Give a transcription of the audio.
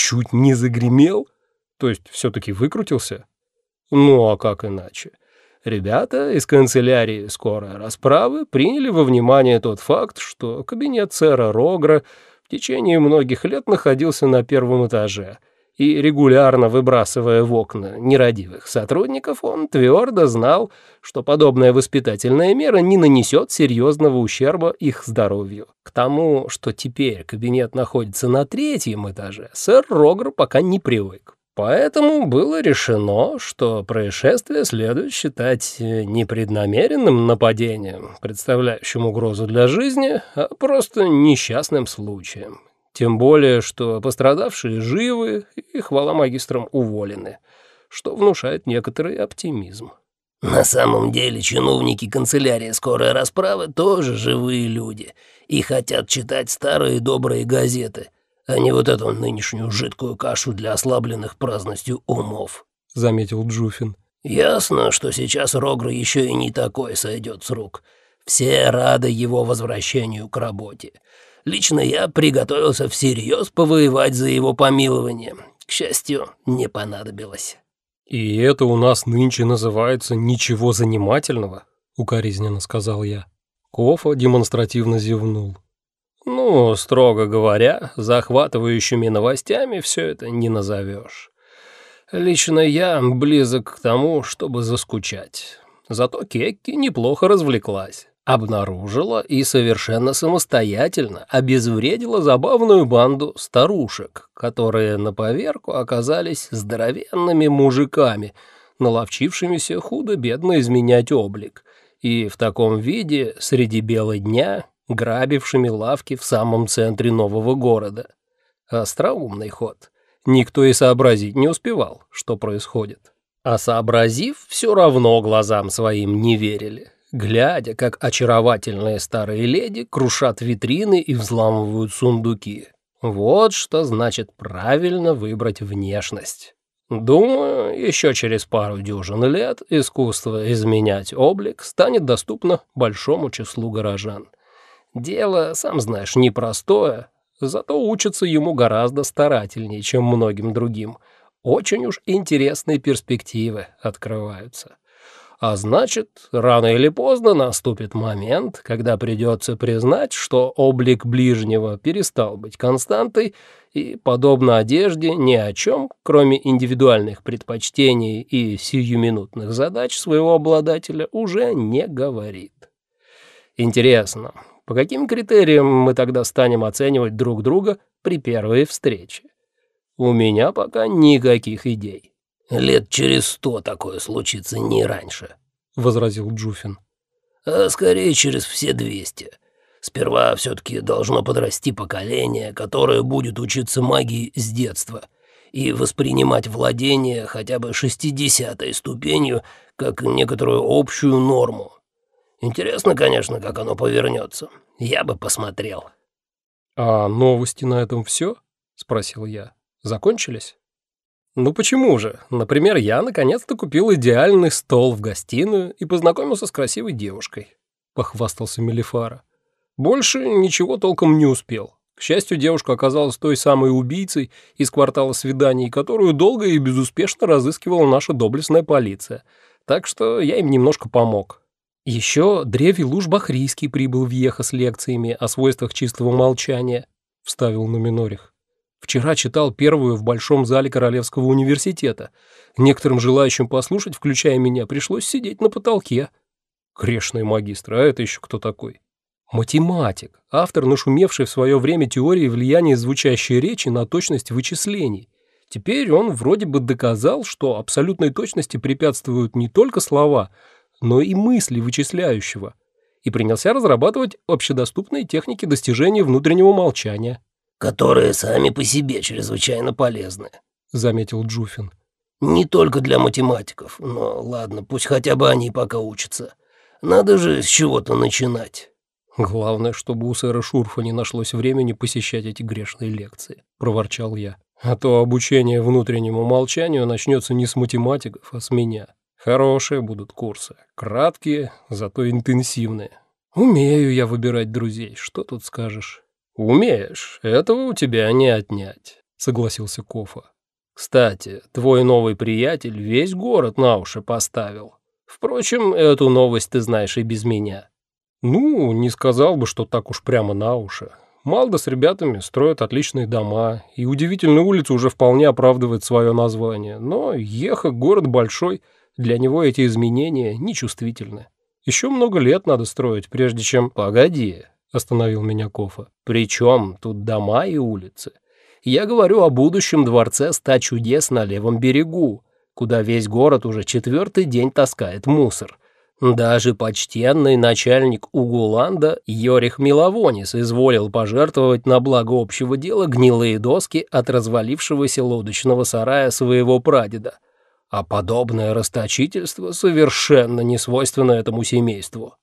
чуть не загремел? То есть все-таки выкрутился? Ну, а как иначе? Ребята из канцелярии скорой расправы приняли во внимание тот факт, что кабинет сэра Рогра в течение многих лет находился на первом этаже, и регулярно выбрасывая в окна нерадивых сотрудников, он твердо знал, что подобная воспитательная мера не нанесет серьезного ущерба их здоровью. К тому, что теперь кабинет находится на третьем этаже, сэр Рогр пока не привык. Поэтому было решено, что происшествие следует считать непреднамеренным нападением, представляющим угрозу для жизни, а просто несчастным случаем. Тем более, что пострадавшие живы и, хвала магистрам, уволены, что внушает некоторый оптимизм. На самом деле чиновники канцелярии скорой расправы тоже живые люди и хотят читать старые добрые газеты — а не вот эту нынешнюю жидкую кашу для ослабленных праздностью умов», — заметил Джуфин. «Ясно, что сейчас Рогра еще и не такой сойдет с рук. Все рады его возвращению к работе. Лично я приготовился всерьез повоевать за его помилование. К счастью, не понадобилось». «И это у нас нынче называется «ничего занимательного», — укоризненно сказал я. Кофа демонстративно зевнул. Ну, строго говоря, захватывающими новостями все это не назовешь. Лично я близок к тому, чтобы заскучать. Зато Кекки неплохо развлеклась. Обнаружила и совершенно самостоятельно обезвредила забавную банду старушек, которые на поверку оказались здоровенными мужиками, наловчившимися худо-бедно изменять облик. И в таком виде среди бела дня грабившими лавки в самом центре нового города. Остроумный ход. Никто и сообразить не успевал, что происходит. А сообразив, все равно глазам своим не верили, глядя, как очаровательные старые леди крушат витрины и взламывают сундуки. Вот что значит правильно выбрать внешность. Думаю, еще через пару дюжин лет искусство изменять облик станет доступно большому числу горожан. Дело, сам знаешь, непростое, зато учатся ему гораздо старательнее, чем многим другим. Очень уж интересные перспективы открываются. А значит, рано или поздно наступит момент, когда придется признать, что облик ближнего перестал быть константой и, подобно одежде, ни о чем, кроме индивидуальных предпочтений и сиюминутных задач своего обладателя, уже не говорит. Интересно, по каким критериям мы тогда станем оценивать друг друга при первой встрече? У меня пока никаких идей. Лет через сто такое случится не раньше, возразил Джуфин. А скорее через все двести. Сперва все-таки должно подрасти поколение, которое будет учиться магии с детства и воспринимать владение хотя бы шестидесятой ступенью как некоторую общую норму, Интересно, конечно, как оно повернется. Я бы посмотрел». «А новости на этом все? спросил я. «Закончились?» «Ну почему же? Например, я наконец-то купил идеальный стол в гостиную и познакомился с красивой девушкой», — похвастался Мелифара. «Больше ничего толком не успел. К счастью, девушка оказалась той самой убийцей из квартала свиданий, которую долго и безуспешно разыскивала наша доблестная полиция. Так что я им немножко помог. Еще Древий Луж Бахрийский прибыл в Ехо с лекциями о свойствах чистого молчания, вставил Нуминорих. Вчера читал первую в Большом зале Королевского университета. Некоторым желающим послушать, включая меня, пришлось сидеть на потолке. Грешный магистр, а это еще кто такой? Математик, автор, нашумевший в свое время теории влияния звучащей речи на точность вычислений. Теперь он вроде бы доказал, что абсолютной точности препятствуют не только слова, но и мысли вычисляющего, и принялся разрабатывать общедоступные техники достижения внутреннего молчания. «Которые сами по себе чрезвычайно полезны», — заметил Джуфин. «Не только для математиков, но ладно, пусть хотя бы они пока учатся. Надо же с чего-то начинать». «Главное, чтобы у сэра Шурфа не нашлось времени посещать эти грешные лекции», — проворчал я. «А то обучение внутреннему молчанию начнется не с математиков, а с меня». Хорошие будут курсы. Краткие, зато интенсивные. Умею я выбирать друзей, что тут скажешь? Умеешь, этого у тебя не отнять. согласился Кофа. «Кстати, твой новый приятель весь город на уши поставил. Впрочем, эту новость ты знаешь и без меня». «Ну, не сказал бы, что так уж прямо на уши. Малда с ребятами строят отличные дома, и удивительная улица уже вполне оправдывает свое название. Но Еха — город большой, для него эти изменения нечувствительны. Еще много лет надо строить, прежде чем...» «Погоди», — остановил меня Кофа. «Причем тут дома и улицы? Я говорю о будущем дворце ста чудес на левом берегу, куда весь город уже четвертый день таскает мусор. Даже почтенный начальник Угуланда Йорих Миловонис изволил пожертвовать на благо общего дела гнилые доски от развалившегося лодочного сарая своего прадеда. А подобное расточительство совершенно не свойственно этому семейству.